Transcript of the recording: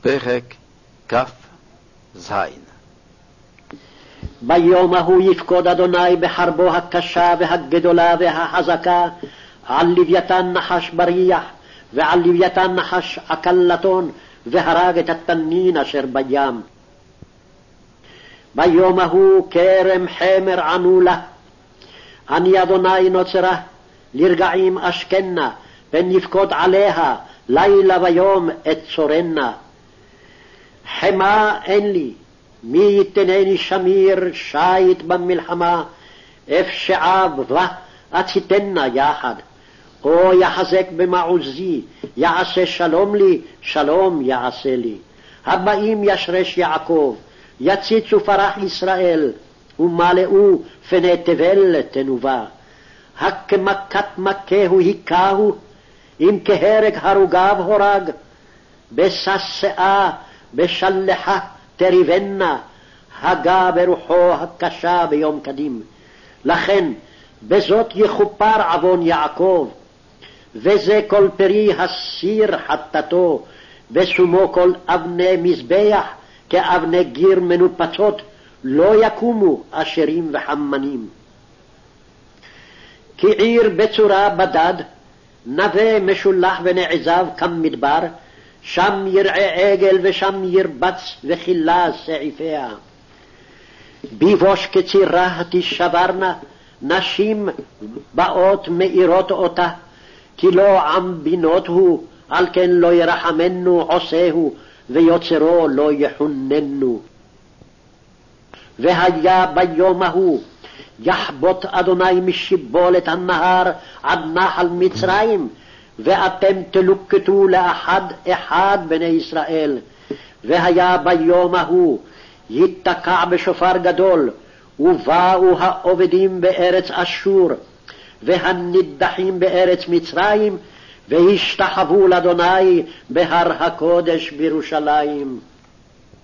פרק כ"ז ביום ההוא יפקוד אדוני בחרבו הקשה והגדולה והחזקה על לוויתן נחש בריח ועל לוויתן נחש עקלתון והרג את התנין אשר בים. ביום ההוא כרם חמר ענו לה, אני אדוני נוצרה, לרגעים אשכנה, פן יפקוד עליה לילה ויום את צורנה. חמא אין לי, מי ייתנני שמיר שיט במלחמה, אפשעה בה אציתנה יחד. או יחזק במעוזי, יעשה שלום לי, שלום יעשה לי. הבאים ישרש יעקב, יציצו פרח ישראל, ומלאו פני תבל תנובה. הכמכת מכהו היכהו, אם כהרג הרוגיו הורג. בשסאה, בשלחה תריבנה, הגה ברוחו הקשה ביום קדים. לכן, בזאת יכופר עוון יעקב, וזה כל פרי הסיר חטאתו, ושומו כל אבני מזבח, כאבני גיר מנופצות, לא יקומו אשרים וחמנים. כי עיר בצורה בדד, נווה משולח ונעזב כמדבר, שם ירעה עגל ושם ירבץ וכילה סעיפיה. ביבוש כצירה תישברנה, נשים באות מאירות אותה, כי לא עם בינות הוא, על כן לא ירחמנו עושהו, ויוצרו לא יחוננו. והיה ביום ההוא יחבוט אדוני משיבולת הנהר עד נחל מצרים, ואתם תלוקטו לאחד אחד בני ישראל. והיה ביום ההוא ייתקע בשופר גדול, ובאו העובדים בארץ אשור, והנידחים בארץ מצרים, והשתחוו לאדוני בהר הקודש בירושלים.